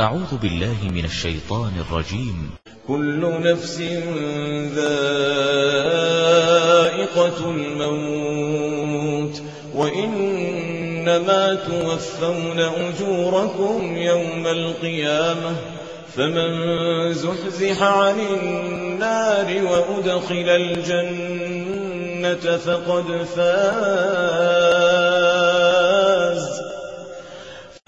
أعوذ بالله من الشيطان الرجيم. كل نفس ذائقة الموت وإنما توفون أجوركم يوم القيامة فمن زحزح عن النار وأدخل الجنة فقد فاز.